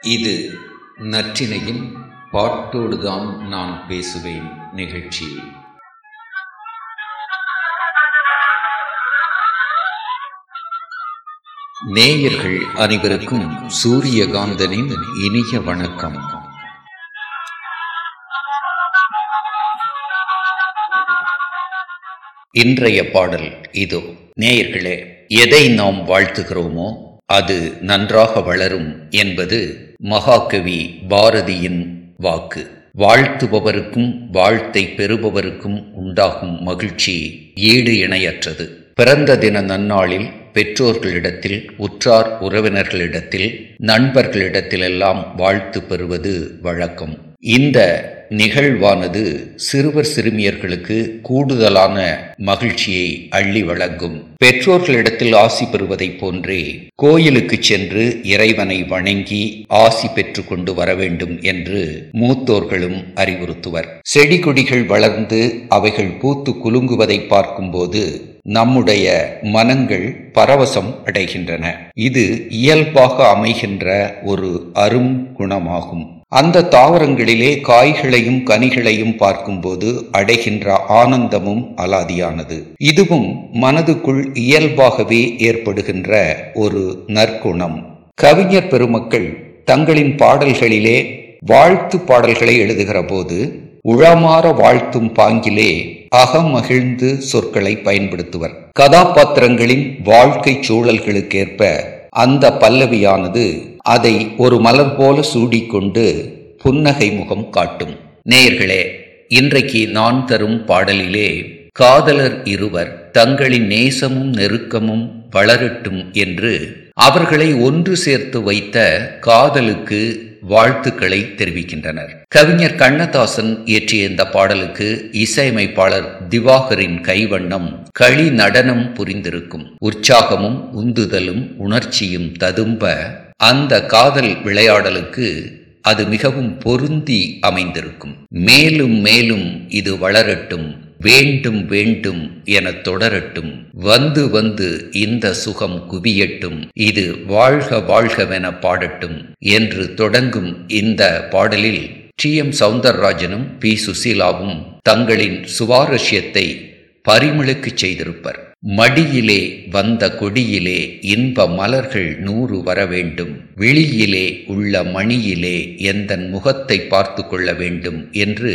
இது நற்றினையின் பாட்டோடுதான் நான் பேசுவேன் நிகழ்ச்சி. நேயர்கள் அனைவருக்கும் சூரியகாந்தனின் இனிய வணக்கம். இன்றைய பாடல் இதோ. நேயர்களே எதை நாம் வாழ்த்துகிறோமோ அது நன்றாக வளரும் என்பது மகாகவி பாரதியின் வாக்கு. வாழ்த்துபவருக்கும் வாழ்த்தை பெறுபவருக்கும் உண்டாகும் மகிழ்ச்சி ஈடு இணையற்றது. பிறந்த தின நன்னாளில் பெற்றோர்களிடத்தில் உற்றார் உறவினர்களிடத்தில் நண்பர்களிடத்திலெல்லாம் வாழ்த்து பெறுவது வழக்கம். இந்த நிகழ்வானது சிறுவர் சிறுமியர்களுக்கு கூடுதலான மகிழ்ச்சியை அள்ளி வழங்கும். பெற்றோர்களிடத்தில் ஆசி பெறுவதைப் போன்றே கோயிலுக்கு சென்று இறைவனை வணங்கி ஆசி பெற்று கொண்டு வர வேண்டும் என்று மூத்தோர்களும் அறிவுறுத்துவர். செடி கொடிகள் வளர்ந்து அவைகள் பூத்து குலுங்குவதை பார்க்கும்போது நம்முடைய மனங்கள் பரவசம் அடைகின்றன. இது இயல்பாக அமைகின்ற ஒரு அரும் குணமாகும் அந்த தாவரங்களிலே காய்களையும் கனிகளையும் பார்க்கும்போது அடைகின்ற ஆனந்தமும் அலாதியானது. இதுவும் மனதுக்குள் இயல்பாகவே ஏற்படுகின்ற ஒரு நற்குணம். கவிஞர் பெருமக்கள் தங்களின் பாடல்களிலே வாழ்த்து பாடல்களை எழுதுகிற போது உழமாற வாழ்த்தும் பாங்கிலே அகமகிழ்ந்து சொற்களை பயன்படுத்துவர். கதாபாத்திரங்களின் வாழ்க்கை சூழல்களுக்கேற்ப அந்த பல்லவியானது அதை ஒரு மலர் போல சூடிக்கொண்டு புன்னகை முகம் காட்டும். நேயர்களே இன்றைக்கு நான் தரும் பாடலிலே காதலர் இருவர் தங்களின் நேசமும் நெருக்கமும் வளரட்டும் என்று அவர்களை ஒன்று சேர்த்து வைத்த காதலுக்கு வாழ்த்துக்களை தெரிவிக்கின்றனர். கவிஞர் கண்ணதாசன் இயற்றிய இந்த பாடலுக்கு இசையமைப்பாளர் திவாகரின் கைவண்ணம் களி நடனம் புரிந்திருக்கும். உற்சாகமும் உந்துதலும் உணர்ச்சியும் ததும்ப அந்த காதல் விளையாடலுக்கு அது மிகவும் பொருந்தி அமைந்திருக்கும். மேலும் மேலும் இது வளரட்டும் வேண்டும் வேண்டும் என தொடரட்டும். வந்து வந்து இந்த சுகம் குவியட்டும் இது வாழ்க வாழ்கவென பாடட்டும் என்று தொடங்கும் இந்த பாடலில் டி எம் சவுந்தரராஜனும் பி சுசீலாவும் தங்களின் சுவாரஸ்யத்தை பரிமளுக்குச் செய்திருப்பர். மடியிலே வந்த கொடியிலே இன்ப மலர்கள் நூறு வர வேண்டும். விழியிலே உள்ள மணியிலே எந்தன் முகத்தை பார்த்து கொள்ள வேண்டும் என்று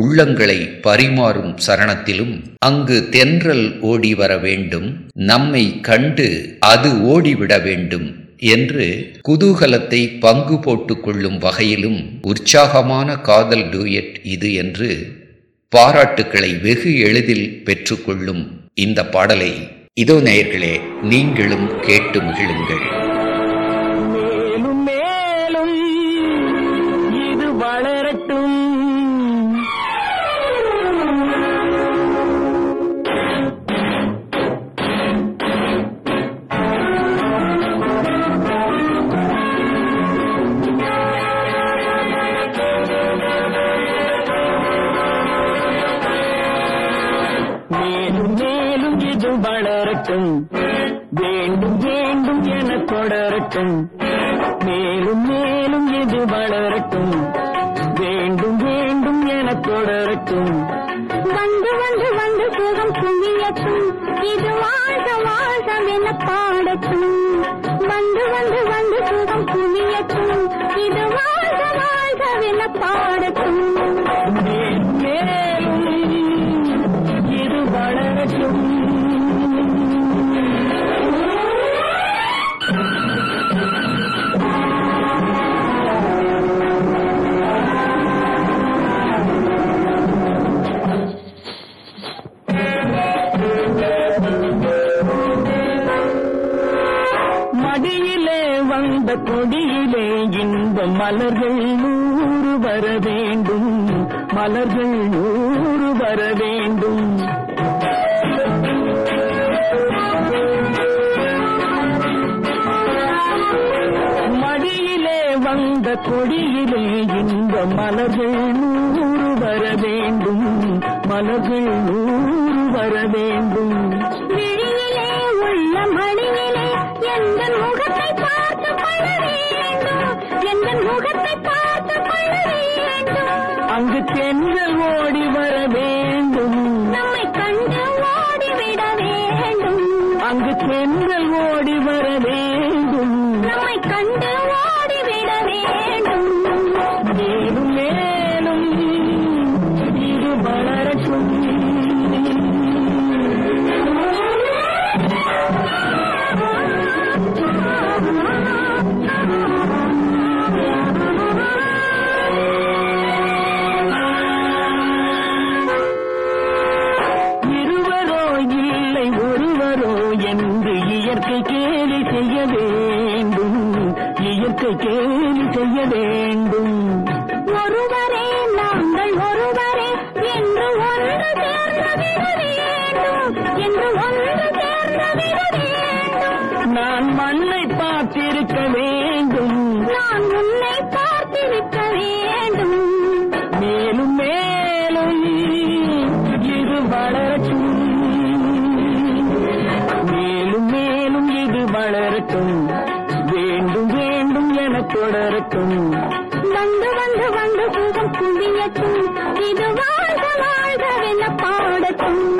உள்ளங்களை பரிமாறும் சரணத்திலும் அங்கு தென்றல் ஓடி வர வேண்டும். நம்மை கண்டு அது ஓடிவிட வேண்டும் என்று குதூகலத்தை பங்கு போட்டுக்கொள்ளும் வகையிலும் உற்சாகமான காதல் டூயட் இது என்று பாராட்டுக்களை வெகு எளிதில் பெற்றுக்கொள்ளும் இந்த பாடலை இதோ நேயர்களே நீங்களும் கேட்டு மகிழுங்கள். மேலும் மேலும் இது வளரட்டும். வேண்டும் வேண்டும் என தொடரட்டும். மேலும் மேலும் இது வளரட்டும். வேண்டும் வேண்டும் என தொடரட்டும். வந்து வந்து வந்து சுகம் குவியட்டும் இது வாழ்க வாழ்கவென பாடட்டும். வந்து வந்து வந்து சுகம் குவியட்டும் இது வாழ்க வாழ்கவென பாடட்டும். கொடியிலே வந்த கொடியிலே இந்த மலர்கள் நூறு வர வேண்டும். மலர்கள் நூறு வர வேண்டும். மடியிலே வந்த கொடியிலே இந்த மலர்கள் நூறு வர வேண்டும். மலர்கள் நூறு வர வேண்டும். அங்கு தென்றல் ஓடி வரவே இயற்கை கேள்வி செய்ய வேண்டும். தொடரட்டும் வந்து வந்து வந்து புகம் குவியட்டும். இது வாழ்க வாழ்கவென பாடட்டும்.